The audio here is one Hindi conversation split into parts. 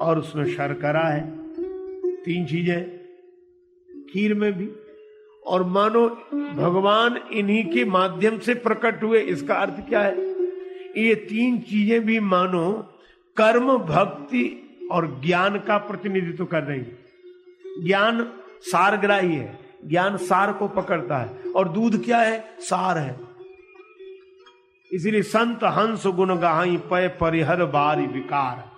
और उसमें शर्करा है, तीन चीज़ें, खीर में भी। और मानो भगवान इन्हीं के माध्यम से प्रकट हुए, इसका अर्थ क्या है? ये तीन चीज़ें भी मानो कर्म, भक्ति और ज्ञान का प्रतिनिधित्व कर रही है। ज्ञान सारग्राही है, ज्ञान सार को पकड़ता है। और दूध क्या है? सार है। इसीलिए संत हंस गुण गाई पय परिहर बारी विकार।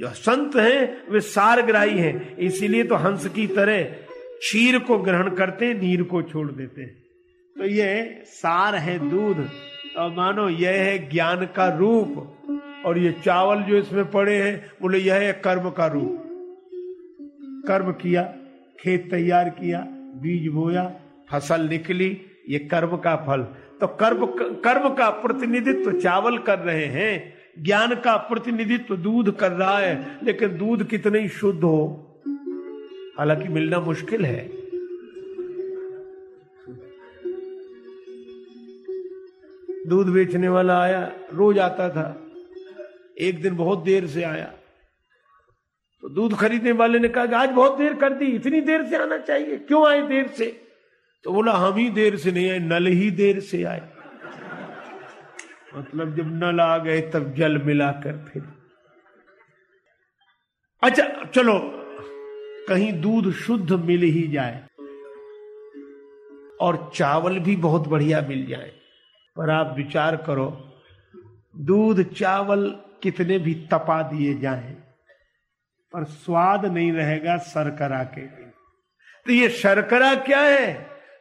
जो संत हैं, वे सारग्राही हैं। इसीलिए तो हंस की तरह क्षीर को ग्रहण करते हैं, नीर को छोड़ देते हैं। तो ये सार है दूध। और मानो यह है ज्ञान का रूप, और ये चावल जो इसमें पड़े हैं, बोले यह है कर्म का रूप। कर्म किया, खेत तैयार किया, बीज बोया, फ़सल निकली, ये कर्म का फल। तो कर्म कर्म का प्रतिनिधित्व तो चावल कर रहे हैं। ज्ञान का प्रतिनिधित्व दूध कर रहा है, लेकिन दूध कितने ही शुद्ध हो। हालाँकि मिलना मुश्किल है। दूध बेचने वाला आया रोज आता था। एक दिन बहुत देर से आया। तो दूध खरीदने वाले ने कहा आज बहुत देर कर दी, इतनी देर से आना चाहिए, क्यों आए देर से? तो बोला, हम ही देर से नहीं आए, नल ही देर से आए। मतलब जब नल आ गए तब जल मिलाकर फिर। अच्छा चलो, कहीं दूध शुद्ध मिल ही जाए और चावल भी बहुत बढ़िया मिल जाए, पर आप विचार करो, दूध चावल कितने भी तपा दिए जाएँ, पर स्वाद नहीं रहेगा शर्करा के तो ये शर्करा क्या है?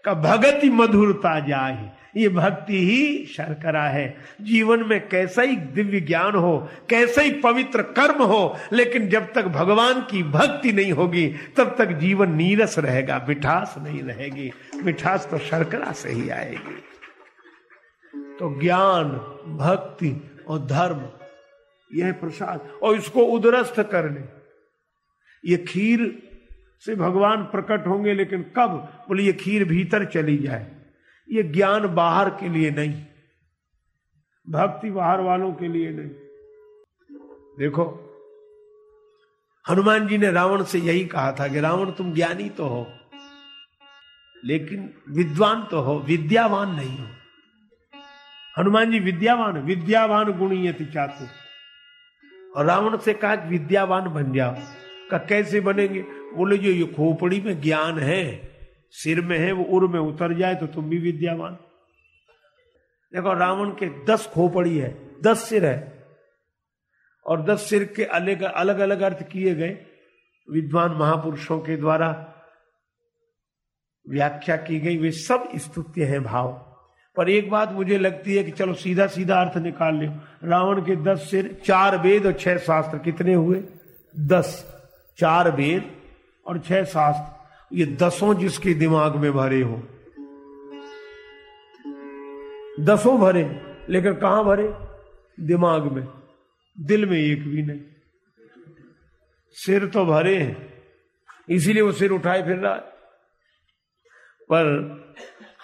का भगति मधुरता जाए। ये भक्ति ही शर्करा है। जीवन में कैसा ही दिव्य ज्ञान हो, कैसा ही पवित्र कर्म हो, लेकिन जब तक भगवान की भक्ति नहीं होगी, तब तक जीवन नीरस रहेगा, मिठास नहीं रहेगी। मिठास तो शर्करा से ही आएगी। तो ज्ञान, भक्ति और धर्म, यह प्रसाद, और इसको उदरस्त करने ये खीर से भगवान प्रकट होंगे, लेकिन कब? बोले, ये खीर भीतर चली जाए। ये ज्ञान बाहर के लिए नहीं, भक्ति बाहर वालों के लिए नहीं। देखो, हनुमान जी ने रावण से यही कहा था कि रावण तुम ज्ञानी तो हो, लेकिन विद्वान तो हो, विद्यावान नहीं हो। हनुमान जी विद्यावान विद्यावान गुणीयति चातु। और रावण से कहा विद्यावान बन जाओ। का कैसे बनेंगे? बोले जो ये खोपड़ी में ज्ञान है। सिर में है, वो उर में उतर जाए तो तुम भी विद्यावान। देखो, रावण के दस खोपड़ी है, दस सिर है। और दस सिर के अलग अलग अलग अर्थ किए गए। विद्वान महापुरुषों के द्वारा व्याख्या की गई, वे सब स्तुत्य हैं भाव। पर एक बात मुझे लगती है कि चलो सीधा सीधा अर्थ निकाल लो रावण के दस सिर, चार वेद और छह शास्त्र कितने हुए? दस। चार वेद और छह शास्त्र। ये दसों जिसके दिमाग में भरे हो। दसों भरे, लेकिन कहाँ भरे? दिमाग में। दिल में एक भी नहीं। सिर तो भरे हैं, इसीलिए वो सिर उठाए फिर रहा है। पर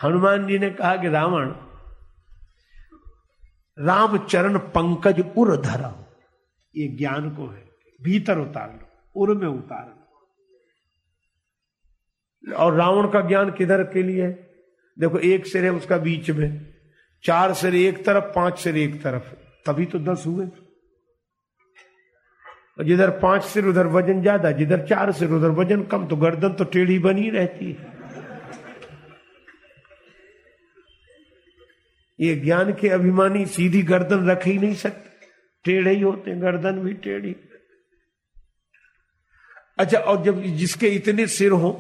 हनुमान जी ने कहा कि रावण राम चरण पंकज उर धरा ये ज्ञान को है, भीतर उतार लो, उर में उतार लो। और रावण का ज्ञान किधर के लिए? देखो, एक सिर है उसका बीच में, चार सिर एक तरफ़, पाँच सिर एक तरफ़। तभी तो दस हुए। जिधर पाँच सिर, उधर वज़न ज़्यादा, जिधर चार सिर, उधर वज़न कम तो गर्दन तो टेढ़ी बनी रहती है। ये ज्ञान के अभिमानी सीधी गर्दन रख ही नहीं सकते। टेढ़े ही होते हैं, गर्दन भी टेढ़ी। अच्छा और जब जिसके इतने सिर हो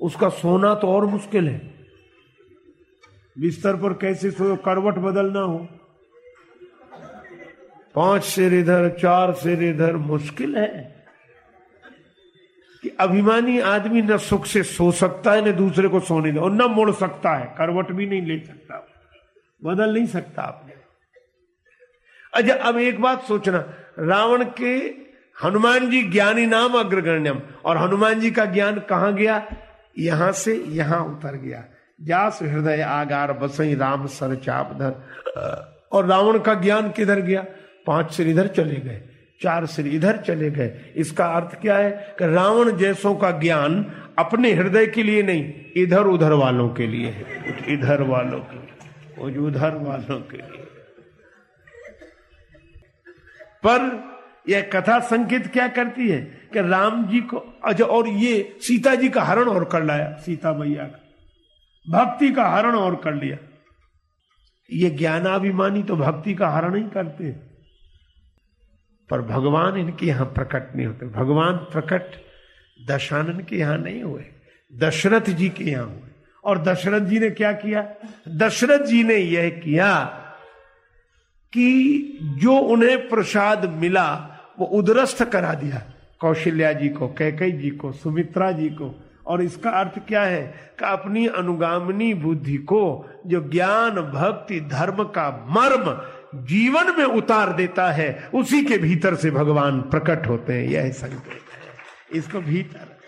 उसका सोना तो और मुश्किल है। बिस्तर पर कैसे सो करवट बदलना हो। पाँच सिर इधर चार सिर इधर मुश्किल है कि अभिमानी आदमी न सुख से सो सकता है न दूसरे को सोने दे और न मुड़ सकता है। करवट भी नहीं ले सकता। बदल नहीं सकता आपने। अच्छा अब एक बात सोचना। रावण के हनुमान जी ज्ञानी नाम अग्रगण्यम और हनुमान जी का ज्ञान कहाँ गया? यहाँ से यहाँ उतर गया। जास हृदय आगार बसई राम सर चाप धर। और रावण का ज्ञान किधर गया? पाँच सिर इधर चले गए, चार सिर इधर चले गए। इसका अर्थ क्या है? कि रावण जैसों का ज्ञान अपने हृदय के लिए नहीं, इधर उधर वालों के लिए है। इधर वालों के लिए उधर वालों के लिए। पर यह कथा संकेत क्या करती है? कि राम जी को अच्छा और ये सीता जी का हरण और कर लाया, सीता मैया का। भक्ति का हरण और कर लिया। ये ज्ञानाभिमानी तो भक्ति का हरण ही करते पर भगवान इनके यहाँ प्रकट नहीं होते। भगवान प्रकट दशानन के यहाँ नहीं हुए, दशरथ जी के यहाँ हुए। और दशरथ जी ने क्या किया? दशरथ जी ने यह किया कि जो उन्हें प्रसाद मिला, वो उदरस्थ करा दिया। कौशल्या जी को कैकई जी को, सुमित्रा जी को। और इसका अर्थ क्या है कि अपनी अनुगामिनी बुद्धि को जो ज्ञान, भक्ति, धर्म का मर्म जीवन में उतार देता है, उसी के भीतर से भगवान प्रकट होते हैं। यह संकेत है। इसको भीतर।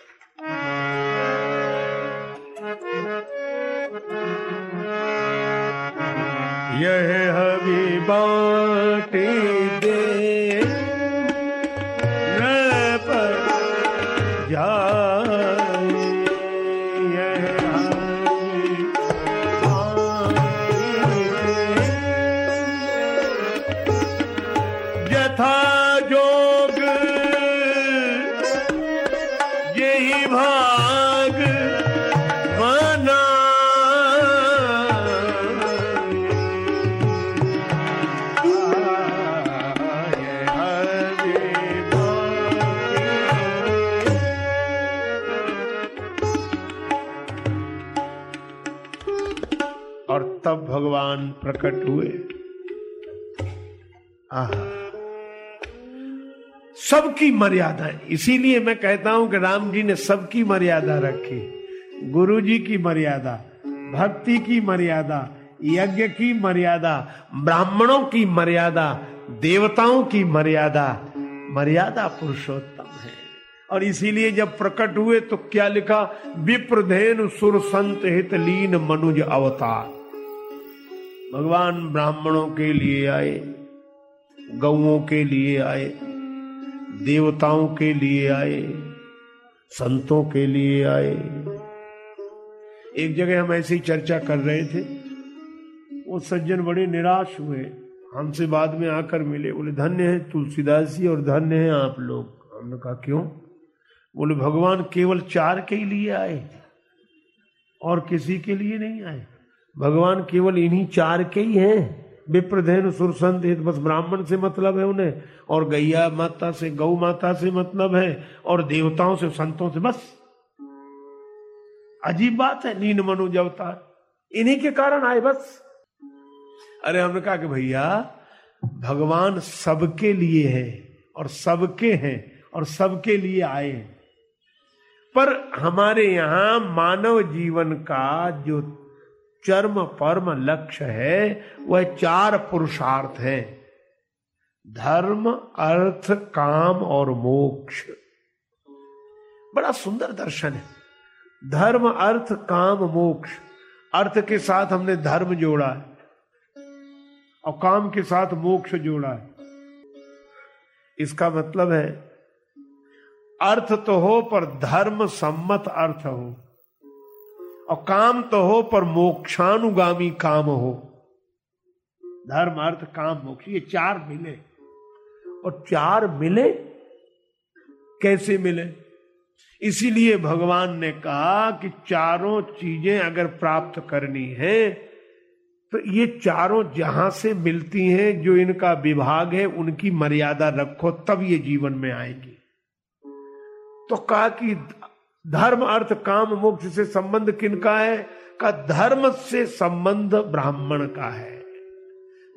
यह हबी बाटे। तब भगवान प्रकट हुए। आहा। सबकी मर्यादा, इसीलिए मैं कहता हूँ कि राम जी ने सबकी मर्यादा रखी। गुरु जी की मर्यादा, भक्ति की मर्यादा, यज्ञ की मर्यादा, ब्राह्मणों की मर्यादा, देवताओं की मर्यादा मर्यादा पुरुषोत्तम है। और इसीलिए जब प्रकट हुए तो क्या लिखा? विप्रधेन सुर संत हित लीन मनुज अवतार। भगवान ब्राह्मणों के लिए आए गौओं के लिए आए, देवताओं के लिए आए, संतों के लिए आए। एक जगह हम ऐसी चर्चा कर रहे थे, वो सज्जन बड़े निराश हुए। हमसे बाद में आकर मिले, बोले, धन्य है तुलसीदास जी और धन्य है आप लोग। हमने कहा, क्यों? बोले, भगवान केवल चार के लिए आए और किसी के लिए नहीं आए। भगवान केवल इन्हीं चार के ही हैं। विप्रधेन सुरसंत बस ब्राह्मण से मतलब है उन्हें। और गैया माता से, गौ माता से मतलब है। और देवताओं से, संतों से, बस। अजीब बात है, नीन मनुज अवतार इन्हीं के कारण आए, बस। अरे हमने कहा कि भैया, भगवान सबके लिए है, और सबके हैं, और सबके लिए आए हैं। पर हमारे यहाँ मानव जीवन का जो चर्म परम लक्ष्य है, वह चार पुरुषार्थ है। धर्म, अर्थ, काम और मोक्ष। बड़ा सुंदर दर्शन है। धर्म, अर्थ, काम, मोक्ष। अर्थ के साथ हमने धर्म जोड़ा है। और काम के साथ मोक्ष जोड़ा है। इसका मतलब है, अर्थ तो हो, पर धर्म सम्मत अर्थ हो। और काम तो हो, पर मोक्षानुगामी काम हो। धर्म अर्थ काम मोक्ष, ये चार मिले। और चार मिले? कैसे मिले? इसीलिए भगवान ने कहा कि चारों चीज़ें अगर प्राप्त करनी है तो ये चारों जहाँ से मिलती हैं, जो इनका विभाग है, उनकी मर्यादा रखो, तब ये जीवन में आएगी। तो कहा कि धर्म अर्थ काम मोक्ष से संबंध किनका है? का धर्म से संबंध ब्राह्मण का है।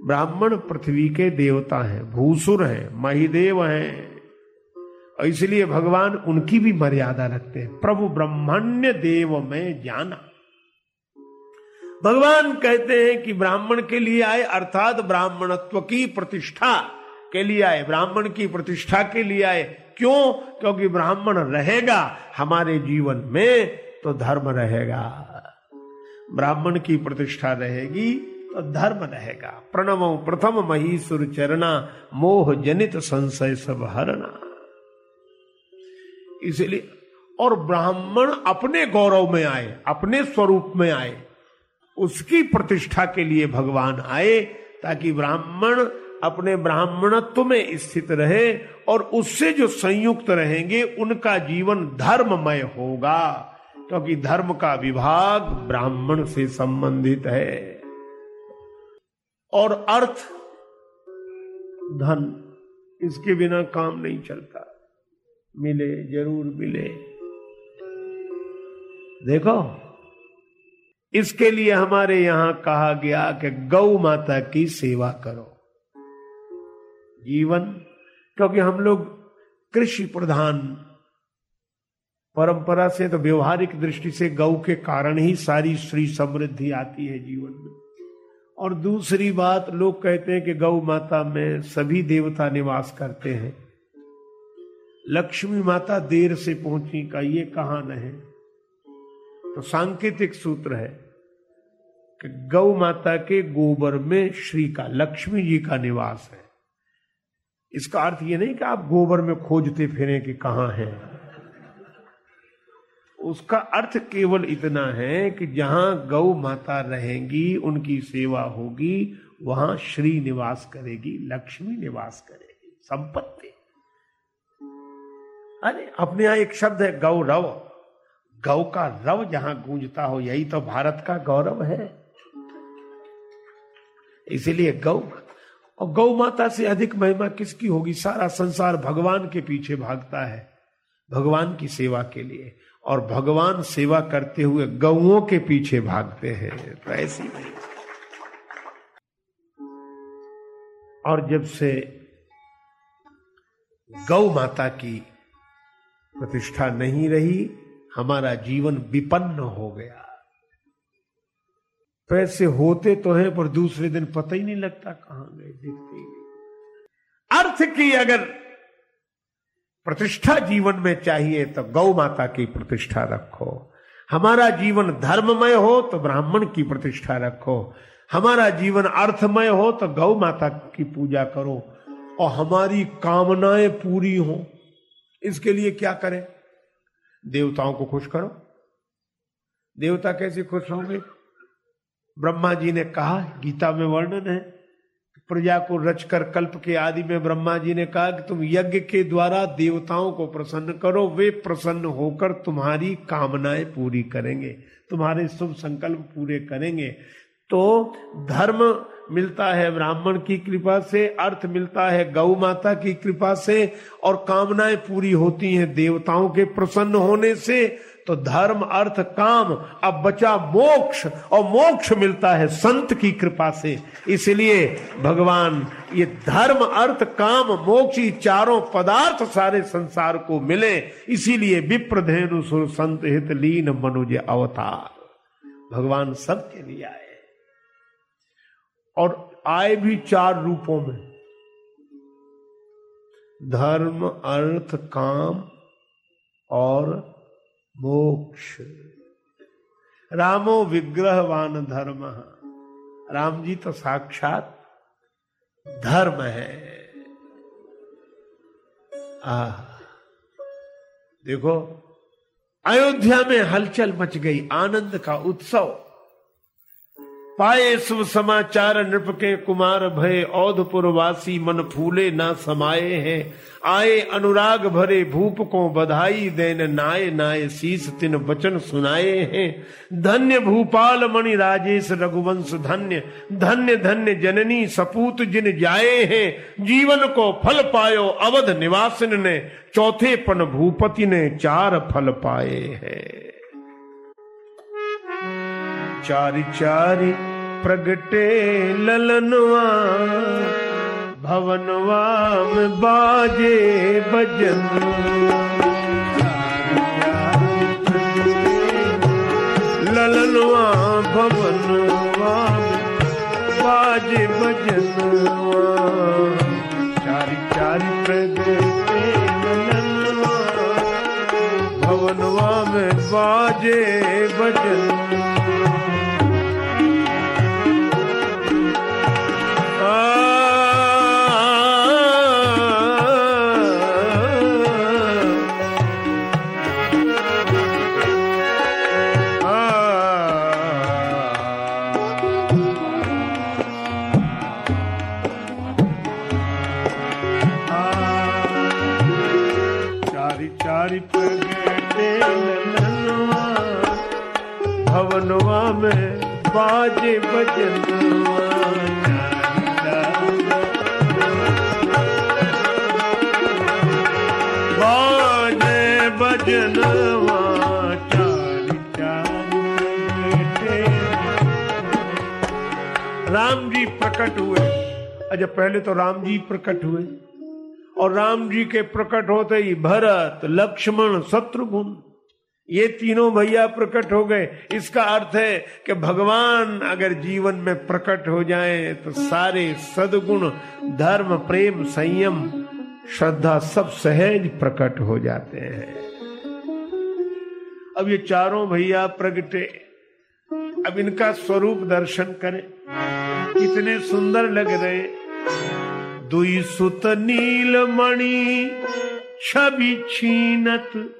ब्राह्मण पृथ्वी के देवता हैं, भूसुर हैं, महिदेव हैं। और इसलिए भगवान उनकी भी मर्यादा रखते हैं। प्रभु ब्रह्मण्य देव में जाना। भगवान कहते हैं कि ब्राह्मण के लिए आए, अर्थात ब्राह्मणत्व की प्रतिष्ठा के लिए आए, ब्राह्मण की प्रतिष्ठा के लिए आए। क्यों? क्योंकि ब्राह्मण रहेगा हमारे जीवन में तो धर्म रहेगा। ब्राह्मण की प्रतिष्ठा रहेगी तो धर्म रहेगा। प्रणव प्रथम मही सुर चरणा, मोह जनित संशय सब हरना। इसलिए, और ब्राह्मण अपने गौरव में आए, अपने स्वरूप में आए, उसकी प्रतिष्ठा के लिए भगवान आए, ताकि ब्राह्मण अपने ब्राह्मणत्व में स्थित रहे और उससे जो संयुक्त रहेंगे, उनका जीवन धर्ममय होगा। क्योंकि तो धर्म का विभाग ब्राह्मण से संबंधित है। और अर्थ, धन, इसके बिना काम नहीं चलता। मिले, ज़रूर मिले। देखो, इसके लिए हमारे यहाँ कहा गया कि गौ माता की सेवा करो। जीवन, क्योंकि हम लोग कृषि प्रधान। परंपरा से तो व्यवहारिक दृष्टि से गौ के कारण ही सारी श्री समृद्धि आती है जीवन में। और दूसरी बात, लोग कहते हैं कि गौ माता में सभी देवता निवास करते हैं। लक्ष्मी माता देर से पहुँची का ये कहान है। तो सांकेतिक सूत्र है कि गौ माता के गोबर में श्री का, लक्ष्मी जी का निवास है। इसका अर्थ ये नहीं कि आप गोबर में खोजते फिरें कि कहाँ है। उसका अर्थ केवल इतना है कि जहाँ गौ माता रहेंगी, उनकी सेवा होगी, वहाँ श्री निवास करेगी, लक्ष्मी निवास करेगी, संपत्ति। अरे, अपने यहाँ एक शब्द है गौरव गौ का रव जहाँ गूंजता हो, यही तो भारत का गौरव है। इसीलिए गौ और गौ माता से अधिक महिमा किसकी होगी? सारा संसार भगवान के पीछे भागता है, भगवान की सेवा के लिए। और भगवान सेवा करते हुए गौओं के पीछे भागते हैं। तो ऐसी नहीं और जब से गौ माता की प्रतिष्ठा नहीं रही, हमारा जीवन विपन्न हो गया। पैसे होते तो हैं, पर दूसरे दिन पता ही नहीं लगता कहाँ गए, दिखते ही अर्थ की अगर प्रतिष्ठा जीवन में चाहिए तो गौ माता की प्रतिष्ठा रखो। हमारा जीवन धर्ममय हो तो ब्राह्मण की प्रतिष्ठा रखो। हमारा जीवन अर्थमय हो तो गौ माता की पूजा करो। और हमारी कामनाएँ पूरी हो, इसके लिए क्या करें? देवताओं को खुश करो। देवता कैसे खुश होंगे? ब्रह्मा जी ने कहा, गीता में वर्णन है, प्रजा को रचकर कल्प के आदि में ब्रह्मा जी ने कहा कि तुम यज्ञ के द्वारा देवताओं को प्रसन्न करो, वे प्रसन्न होकर तुम्हारी कामनाएँ पूरी करेंगे, तुम्हारे शुभ संकल्प पूरे करेंगे। तो धर्म मिलता है ब्राह्मण की कृपा से, अर्थ मिलता है गौ माता की कृपा से, और कामनाएँ पूरी होती हैं देवताओं के प्रसन्न होने से तो धर्म, अर्थ, काम, अब बचा मोक्ष, और मोक्ष मिलता है संत की कृपा से। इसलिए भगवान, ये धर्म, अर्थ, काम, मोक्ष चारों पदार्थ सारे संसार को मिले। इसीलिए विप्रधेनु सुर संत हित लीन मनुज अवतार। भगवान सबके लिए आए। और आए भी चार रूपों में। धर्म, अर्थ, काम और मोक्ष। रामो विग्रहवान धर्म। राम जी तो साक्षात धर्म है। आ देखो, अयोध्या में हलचल मच गई, आनंद का उत्सव। पाए शुभ समाचार नृप के कुमार भय औधपुर वासी मन फूले ना समाये हैं। आए अनुराग भरे, भूप को बधाई देन नाये नाये, शीस तिन वचन सुनाए हैं। धन्य भूपाल मणि राजेश रघुवंश धन्य धन्य धन्य जननी सपूत जिन जाए हैं। जीवन को फल पायो अवध निवासिन ने, चौथे पन भूपति ने चार फल पाए हैं। चारि चारि प्रगटे ललनवा भवनवा में बाजे भजन। ललनवा भवनवा बाजे भजनवा चारि चारि प्रगटे ललनवा भवनवा में बाजे भजन। राम जी प्रकट हुए अच्छा पहले तो राम जी प्रकट हुए और राम जी के प्रकट होते ही भरत लक्ष्मण शत्रुघ्न ये तीनों भैया प्रकट हो गए। इसका अर्थ है कि भगवान अगर जीवन में प्रकट हो जाए तो सारे सदगुण, धर्म, प्रेम, संयम, श्रद्धा सब सहज प्रकट हो जाते हैं। अब ये चारों भैया प्रगटे। अब इनका स्वरूप दर्शन करें। कितने सुंदर लग रहे। दुई सुत नीलमणि छवि छीनत।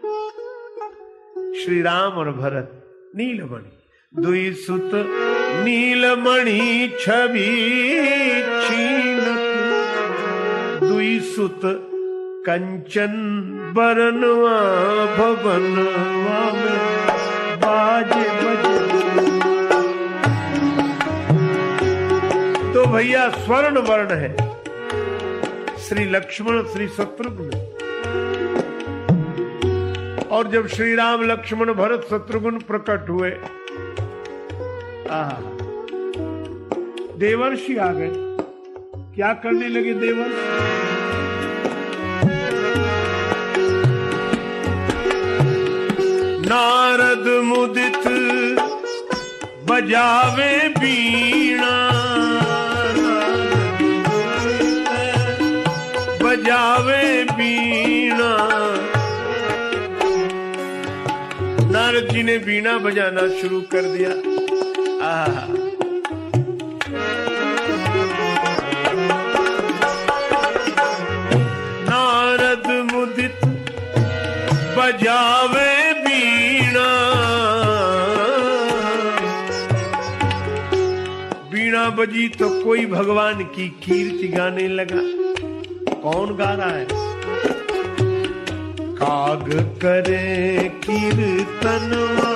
श्री राम और भरत, नीलमणि। दुई सुत, नीलमणि छवि छीनत दुई सुत, कंचन बरनवा भवन बजे। तो भैया स्वर्ण वर्ण है। श्री लक्ष्मण, श्री शत्रुघ्न। और जब श्री राम लक्ष्मण भरत शत्रुघ्न प्रकट हुए देवर्षि आ गए। क्या करने लगे देवर्षि नारद मुदित बजावे बीणा। बजावे ने बीणा बजाना शुरू कर दिया। आहा। नारद मुदित बजावे बीणा। बीणा बजी तो कोई भगवान की कीर्ति गाने लगा। कौन गा रहा है? काग करे कीर्तनवा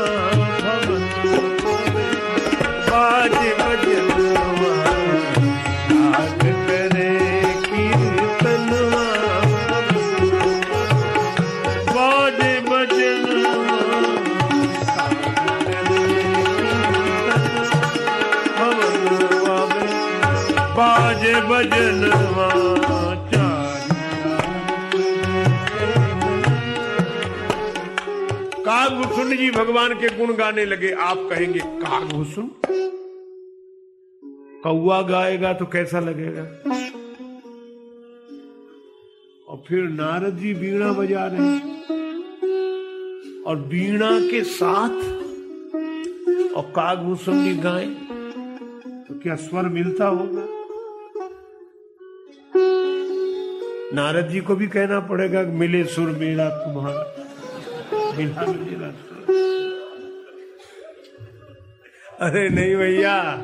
भवन बाज बजनवा काग करे कीर्तनवा बाज बजनवा भवनवा में बाज बजनवा कागभूषण जी, भगवान के गुण गाने लगे, आप कहेंगे कागभूषण कौआ गाएगा तो कैसा लगेगा? और फिर नारद जी बीणा बजा रहे हैं। और बीणा के साथ, और कागभूषण जी गाए तो क्या स्वर मिलता होगा? नारद जी को भी कहना पड़ेगा, मिले सुर मेरा तुम्हारा। अरे नहीं भैया।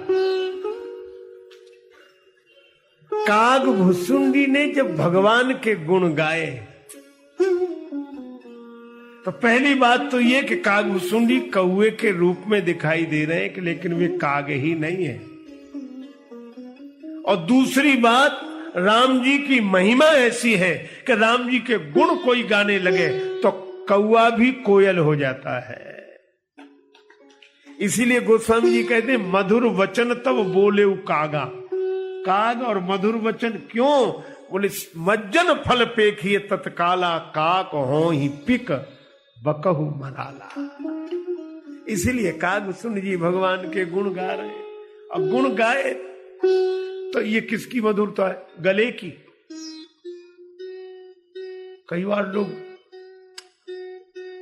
काग भुसुंडी ने जब भगवान के गुण गाए तो पहली बात तो ये कि काग भुसुंडी कौए के रूप में दिखाई दे रहे हैं कि लेकिन वे काग ही नहीं है। और दूसरी बात, राम जी की महिमा ऐसी है कि राम जी के गुण कोई गाने लगे तो कौआ भी कोयल हो जाता है। इसीलिए गोस्वामी जी कहते मधुर वचन तब बोले कागा। काग और मधुर वचन क्यों? बोले, मज्जन फल पेखिए तत्काला, काक हो ही पिक, बकहु मराला। इसीलिए काग सुन जी, भगवान के गुण गा रहे अब गुण गाए तो ये किसकी मधुरता है? गले की। कई बार लोग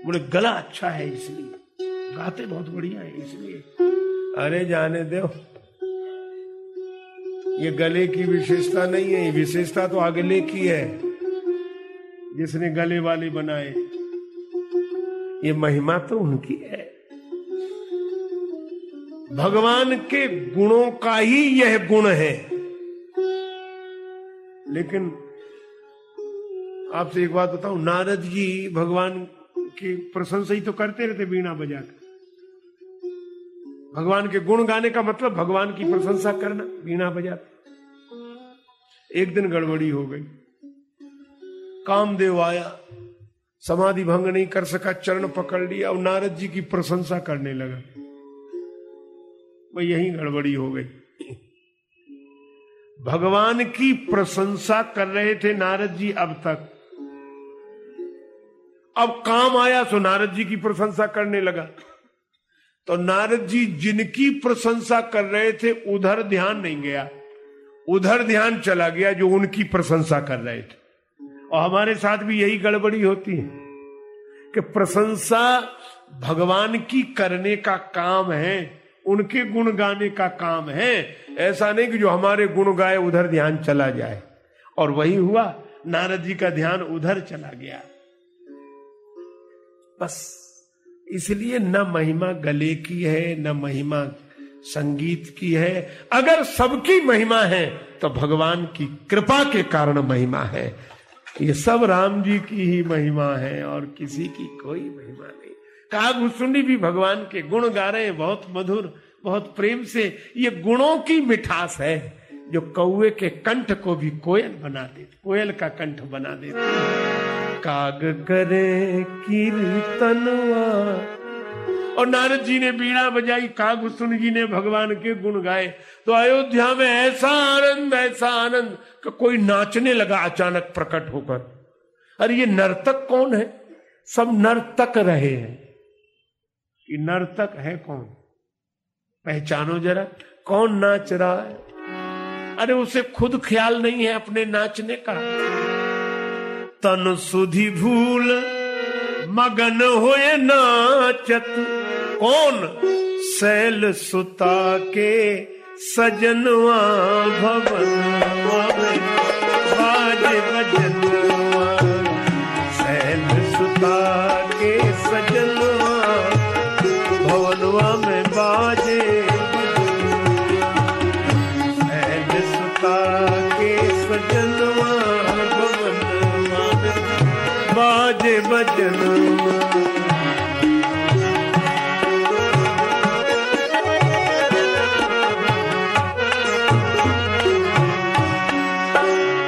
बोले, गला अच्छा है इसलिए। गाते बहुत बढ़िया है इसलिए। अरे जाने दो। ये गले की विशेषता नहीं है विशेषता तो अगले की है, जिसने गले वाले बनाए। ये महिमा तो उनकी है। भगवान के गुणों का ही यह गुण है। लेकिन आपसे एक बात बताऊँ, नारद जी भगवान की प्रशंसा ही तो करते रहते बीणा बजाकर। भगवान के गुण गाने का मतलब भगवान की प्रशंसा करना बीणा बजाते। एक दिन गड़बड़ी हो गई। कामदेव आया, समाधि भंग नहीं कर सका, चरण पकड़ लिया और नारद जी की प्रशंसा करने लगा। वही यही गड़बड़ी हो गई। भगवान की प्रशंसा कर रहे थे नारद जी अब तक। अब काम आया तो नारद जी की प्रशंसा करने लगा। तो नारद जी जिनकी प्रशंसा कर रहे थे, उधर ध्यान नहीं गया। उधर ध्यान चला गया जो उनकी प्रशंसा कर रहे थे। और हमारे साथ भी यही गड़बड़ी होती है कि प्रशंसा भगवान की करने का काम है, उनके गुण गाने का काम है। ऐसा नहीं कि जो हमारे गुण गाए, उधर ध्यान चला जाए। और वही हुआ, नारद जी का ध्यान उधर चला गया। बस। इसलिए न महिमा गले की है, न महिमा संगीत की है। अगर सबकी महिमा है तो भगवान की कृपा के कारण महिमा है। ये सब राम जी की ही महिमा है और किसी की कोई महिमा नहीं। कागभूषुंडी भी भगवान के गुण गा रहे हैं, बहुत मधुर, बहुत प्रेम से। ये गुणों की मिठास है, जो कौए के कंठ को भी कोयल बना देती कोयल का कंठ बना देती काग करे कीर्तनवा और नारद जी ने बीड़ा बजाई कागभूषुण जी ने भगवान के गुण गाए। तो अयोध्या में ऐसा आनंद ऐसा आनंद कि कोई नाचने लगा अचानक प्रकट होकर। अरे ये नर्तक कौन है? सब नर्तक रहे हैं। कि नर्तक है कौन? पहचानो जरा, कौन नाच रहा है? अरे उसे खुद ख्याल नहीं है अपने नाचने का। तन सुधि भूल मगन होए नाचत। कौन सैल सुता के सजनवा भवन। बाजे बजनवा बाजे बजनवा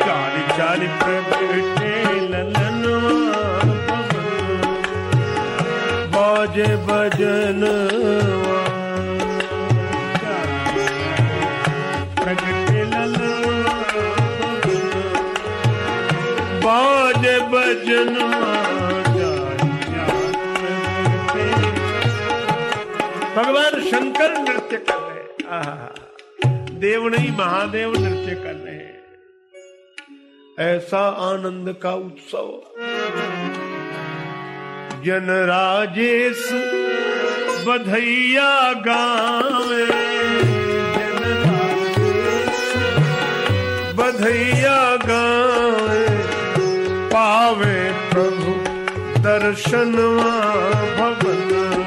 चारि चारि प्रगटे ललनवा बाजे बजनवा प्रगटे ललनवा बाजे बजनवा भगवान शंकर नृत्य कर रहे देव नहीं, महादेव नृत्य कर रहे हैं। ऐसा आनंद का उत्सव। जन राजेश बधैया गावे। बधैया गावे। पावे प्रभु दर्शनवा भवनवा में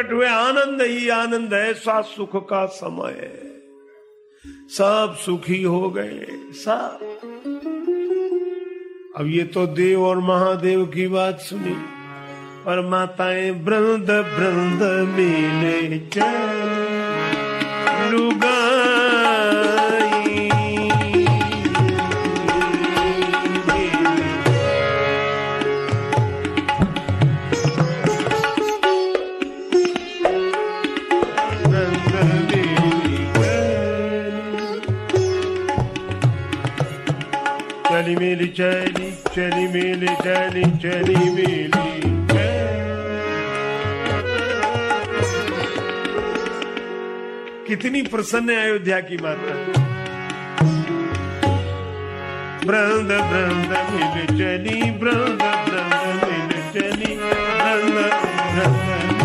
प्रकट हुए, आनंद ही आनंद ऐसा सुख का समय है। सब सुखी हो गए, सब। अब ये तो देव और महादेव की बात सुनी पर माताएँ ब्रंद ब्रंद मिले चल लुगाई चली चली मेली, चली चली मेली। कितनी प्रसन्न है अयोध्या की माता। वृंद वृंद मिल, चली, वृंद वृंद मिल, चली, वृंद वृंद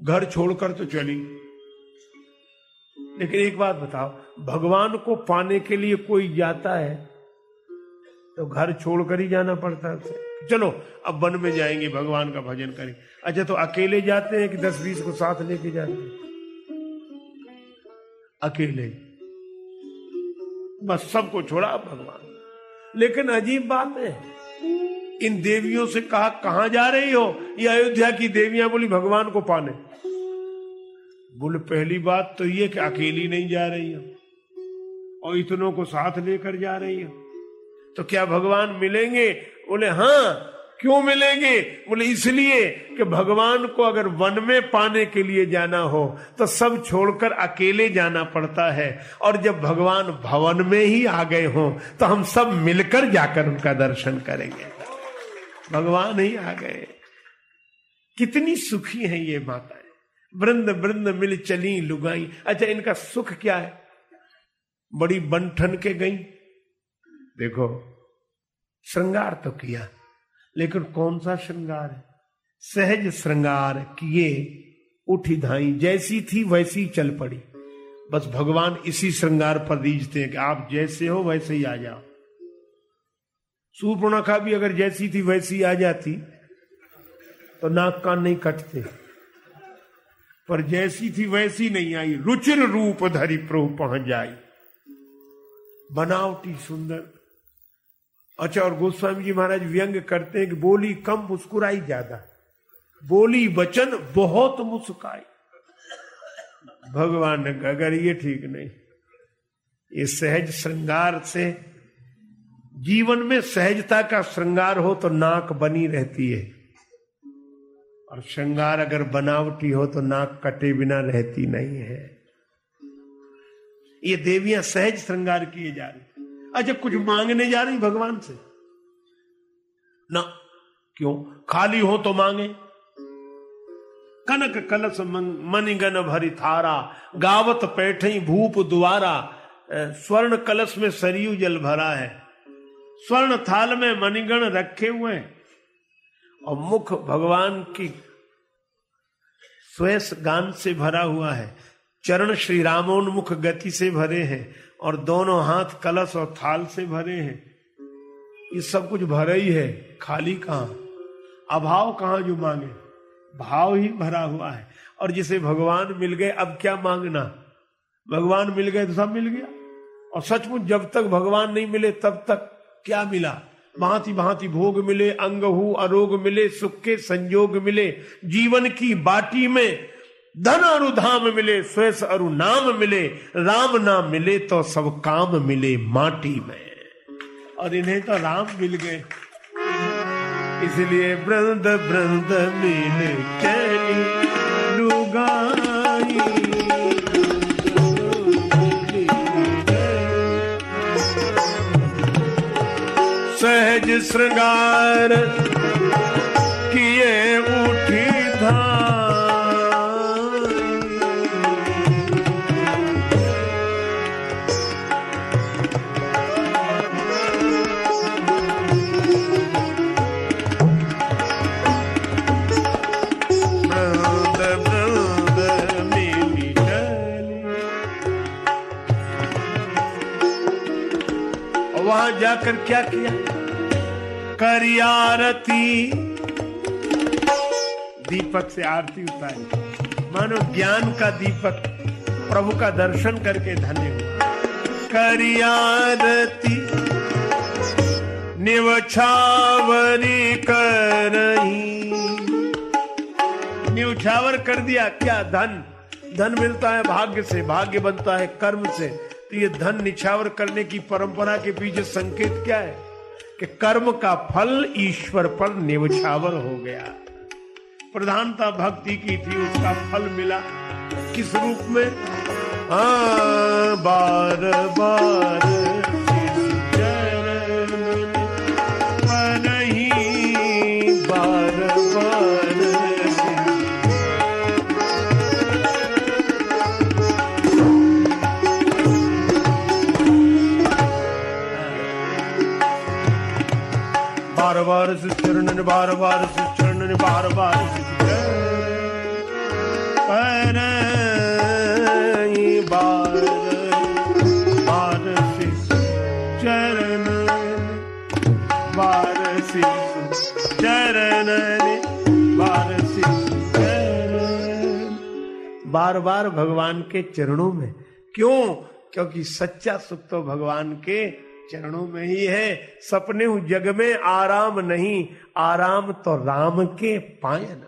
घर छोड़कर तो चली। लेकिन एक बात बताओ, भगवान को पाने के लिए कोई जाता है तो घर छोड़कर ही जाना पड़ता है चलो, अब वन में जाएँगे, भगवान का भजन करें। अच्छा तो अकेले जाते हैं कि दस बीस को साथ लेके जाते हैं? अकेले। बस सबको छोड़ा भगवान। लेकिन अजीब बात है, इन देवियों से कहा, कहाँ जा रही हो? ये अयोध्या की देवियाँ बोली, भगवान को पाने। बोले, पहली बात तो ये कि अकेली नहीं जा रही हो, और इतनों को साथ लेकर जा रही हो। तो क्या भगवान मिलेंगे? बोले हाँ क्यों मिलेंगे? बोले, इसलिए कि भगवान को अगर वन में पाने के लिए जाना हो तो सब छोड़कर अकेले जाना पड़ता है। और जब भगवान भवन में ही आ गए हो तो हम सब मिलकर जाकर उनका दर्शन करेंगे। भगवान ही आ गए। कितनी सुखी है ये माताएँ वृंद वृंद मिल चली लुगाई। अच्छा इनका सुख क्या है? बड़ी बंठन के गई। देखो, श्रृंगार तो किया, लेकिन कौन सा श्रृंगार है? सहज श्रृंगार किए, उठी धाई। जैसी थी वैसी चल पड़ी। बस भगवान इसी श्रृंगार पर रीझते हैं कि आप जैसे हो वैसे ही आ जाओ। सूर्पणखा भी अगर जैसी थी वैसी आ जाती तो नाक कान नहीं कटते। पर जैसी थी वैसी नहीं आई। रुचिर रूप धरी प्रभु पहुँच जाई। बनावटी सुंदर। अच्छा और गोस्वामी जी महाराज व्यंग करते हैं कि बोली कम मुस्कुराई ज़्यादा। बोली वचन बहुत मुस्काई। भगवान ने अगर ये ठीक नहीं, ये सहज श्रृंगार से, जीवन में सहजता का श्रृंगार हो तो नाक बनी रहती है। और श्रृंगार अगर बनावटी हो तो नाक कटे बिना रहती नहीं है। ये देवियाँ सहज श्रृंगार किए जा रही अच्छा कुछ मांगने जा रही भगवान से, ना, क्यों? खाली हो तो मांगे। कनक कलश मनिगन भरी थारा, गावत पैठई भूप द्वारा स्वर्ण कलश में सरयू जल भरा है। स्वर्ण थाल में मणिगण रखे हुए हैं। और मुख भगवान की स्वेश गान से भरा हुआ है। चरण श्री रामोन्मुख गति से भरे हैं और दोनों हाथ कलश और थाल से भरे हैं। ये सब कुछ भरा ही है, खाली कहा? अभाव कहा जो मांगे? भाव ही भरा हुआ है। और जिसे भगवान मिल गए, अब क्या मांगना? भगवान मिल गए तो सब मिल गया। और सचमुच जब तक भगवान नहीं मिले, तब तक क्या मिला? भांति भांति भोग मिले अंग हु अरोग मिले, सुख के संयोग मिले, जीवन की बाटी में धन अरु धाम मिले स्वेस अरु नाम मिले, राम नाम मिले तो सब काम मिले माटी में। और इन्हें तो राम मिल गए। इसलिए ब्रंद ब्रंद मिल चली श्रृंगार किए उठी वहाँ जाकर क्या किया? करियारती दीपक से आरती उतारी। मानो ज्ञान का दीपक प्रभु का दर्शन करके धन्य हुआ। करियारती निवछावरी करही निवछावर कर दिया, क्या धन? धन मिलता है भाग्य से, भाग्य बनता है कर्म से। तो ये धन निछावर करने की परंपरा के पीछे संकेत क्या है? कि कर्म का फल ईश्वर पर निवछावर हो गया। प्रधानता भक्ति की थी, उसका फल मिला। किस रूप में? हाँ बार बार बार से चरणन बार बार से चरणन बार बार से बार बार से चरण बार से चरण बार से बार बार भगवान के चरणों में। क्यों? क्योंकि सच्चा सुख तो भगवान के चरणों में ही है। सपने जग में आराम नहीं। आराम तो राम के पायन।